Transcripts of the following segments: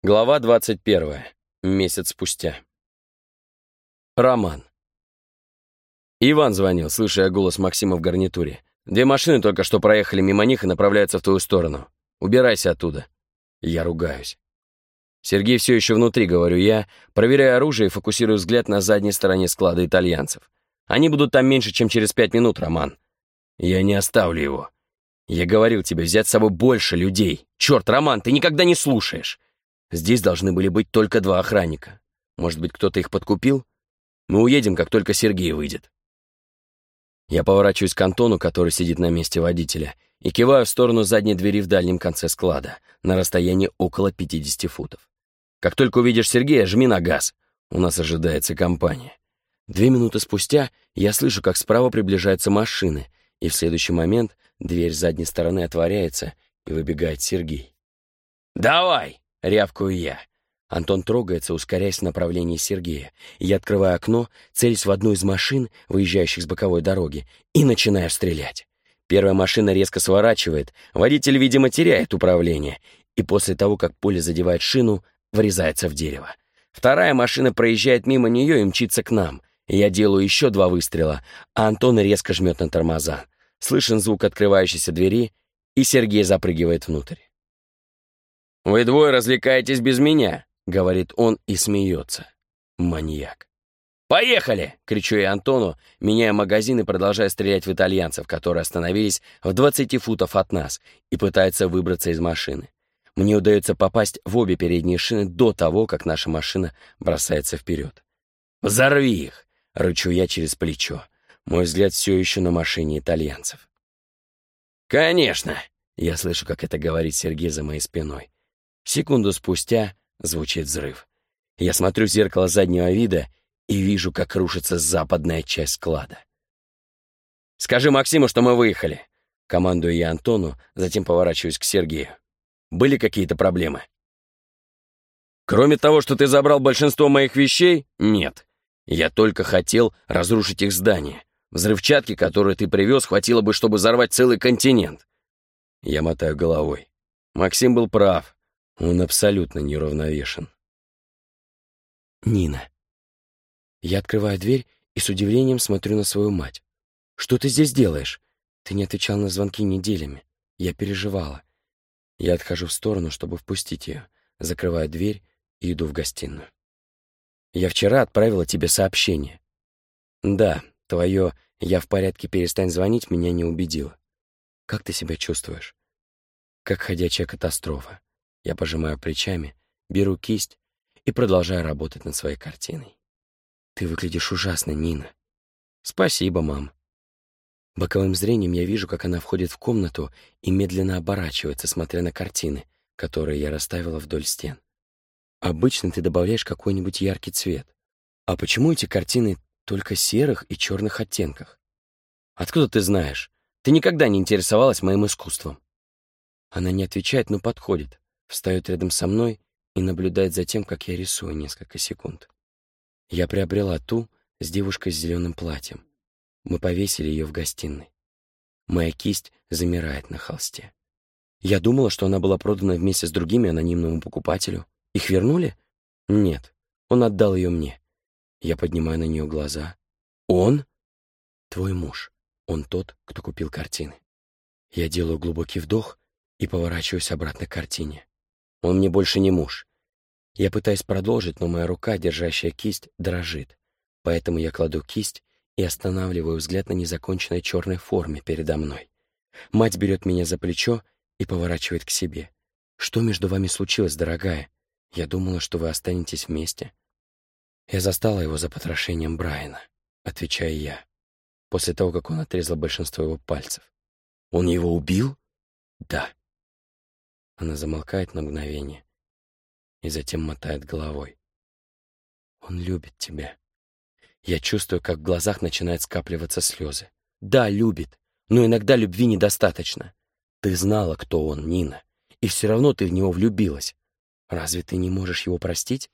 Глава 21. Месяц спустя. Роман. Иван звонил, слыша голос Максима в гарнитуре. Две машины только что проехали мимо них и направляются в твою сторону. Убирайся оттуда. Я ругаюсь. Сергей все еще внутри, говорю я, проверяя оружие и фокусирую взгляд на задней стороне склада итальянцев. Они будут там меньше, чем через пять минут, Роман. Я не оставлю его. Я говорил тебе взять с собой больше людей. Черт, Роман, ты никогда не слушаешь. Здесь должны были быть только два охранника. Может быть, кто-то их подкупил? Мы уедем, как только Сергей выйдет. Я поворачиваюсь к Антону, который сидит на месте водителя, и киваю в сторону задней двери в дальнем конце склада, на расстоянии около 50 футов. Как только увидишь Сергея, жми на газ. У нас ожидается компания. Две минуты спустя я слышу, как справа приближаются машины, и в следующий момент дверь с задней стороны отворяется, и выбегает Сергей. «Давай!» — рявкаю я. Антон трогается, ускоряясь в направлении Сергея. Я открываю окно, целюсь в одну из машин, выезжающих с боковой дороги, и начинаю стрелять. Первая машина резко сворачивает, водитель, видимо, теряет управление, и после того, как пуля задевает шину, врезается в дерево. Вторая машина проезжает мимо нее и мчится к нам. Я делаю еще два выстрела, а Антон резко жмет на тормоза. Слышен звук открывающейся двери, и Сергей запрыгивает внутрь. «Вы двое развлекаетесь без меня», — говорит он и смеется. Маньяк. «Поехали!» — кричу я Антону, меняя магазин и продолжая стрелять в итальянцев, которые остановились в 20 футов от нас и пытаются выбраться из машины. Мне удается попасть в обе передние шины до того, как наша машина бросается вперед. «Взорви их!» — рычу я через плечо. Мой взгляд все еще на машине итальянцев. «Конечно!» — я слышу, как это говорит Сергей за моей спиной. Секунду спустя звучит взрыв. Я смотрю в зеркало заднего вида и вижу, как рушится западная часть склада. «Скажи Максиму, что мы выехали!» Командую я Антону, затем поворачиваюсь к Сергею. «Были какие-то проблемы?» «Кроме того, что ты забрал большинство моих вещей, нет. Я только хотел разрушить их здание. Взрывчатки, которые ты привез, хватило бы, чтобы взорвать целый континент». Я мотаю головой. Максим был прав. Он абсолютно неравновешен. Нина. Я открываю дверь и с удивлением смотрю на свою мать. «Что ты здесь делаешь? Ты не отвечал на звонки неделями. Я переживала. Я отхожу в сторону, чтобы впустить ее, закрываю дверь и иду в гостиную. Я вчера отправила тебе сообщение. Да, твое «я в порядке, перестань звонить» меня не убедило. Как ты себя чувствуешь? Как ходячая катастрофа. Я пожимаю плечами, беру кисть и продолжаю работать над своей картиной. Ты выглядишь ужасно, Нина. Спасибо, мам. Боковым зрением я вижу, как она входит в комнату и медленно оборачивается, смотря на картины, которые я расставила вдоль стен. Обычно ты добавляешь какой-нибудь яркий цвет. А почему эти картины только серых и черных оттенках? Откуда ты знаешь? Ты никогда не интересовалась моим искусством. Она не отвечает, но подходит встает рядом со мной и наблюдает за тем, как я рисую несколько секунд. Я приобрела ту с девушкой с зеленым платьем. Мы повесили ее в гостиной. Моя кисть замирает на холсте. Я думала, что она была продана вместе с другими анонимному покупателю. Их вернули? Нет, он отдал ее мне. Я поднимаю на нее глаза. Он? Твой муж. Он тот, кто купил картины. Я делаю глубокий вдох и поворачиваюсь обратно к картине. Он мне больше не муж. Я пытаюсь продолжить, но моя рука, держащая кисть, дрожит. Поэтому я кладу кисть и останавливаю взгляд на незаконченной черной форме передо мной. Мать берет меня за плечо и поворачивает к себе. «Что между вами случилось, дорогая? Я думала, что вы останетесь вместе». Я застала его за потрошением Брайана, отвечаю я, после того, как он отрезал большинство его пальцев. «Он его убил?» «Да». Она замолкает на мгновение и затем мотает головой. «Он любит тебя». Я чувствую, как в глазах начинают скапливаться слезы. «Да, любит, но иногда любви недостаточно. Ты знала, кто он, Нина, и все равно ты в него влюбилась. Разве ты не можешь его простить?»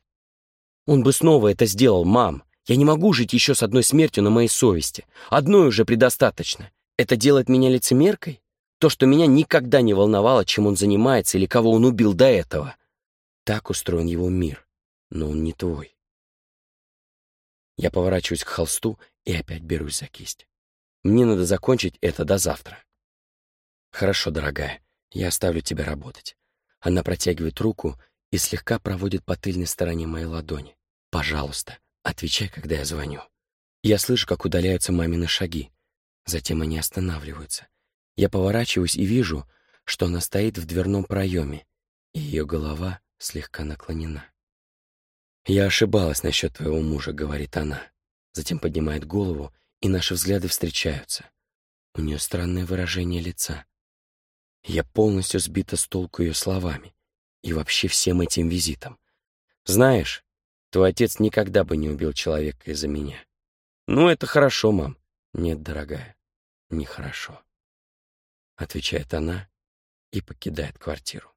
«Он бы снова это сделал, мам. Я не могу жить еще с одной смертью на моей совести. Одной уже предостаточно. Это делает меня лицемеркой?» То, что меня никогда не волновало, чем он занимается или кого он убил до этого. Так устроен его мир, но он не твой. Я поворачиваюсь к холсту и опять берусь за кисть. Мне надо закончить это до завтра. Хорошо, дорогая, я оставлю тебя работать. Она протягивает руку и слегка проводит по тыльной стороне моей ладони. Пожалуйста, отвечай, когда я звоню. Я слышу, как удаляются мамины шаги. Затем они останавливаются. Я поворачиваюсь и вижу, что она стоит в дверном проеме, и ее голова слегка наклонена. «Я ошибалась насчет твоего мужа», — говорит она. Затем поднимает голову, и наши взгляды встречаются. У нее странное выражение лица. Я полностью сбита с толку ее словами и вообще всем этим визитом. Знаешь, твой отец никогда бы не убил человека из-за меня. Ну, это хорошо, мам. Нет, дорогая, нехорошо. Отвечает она и покидает квартиру.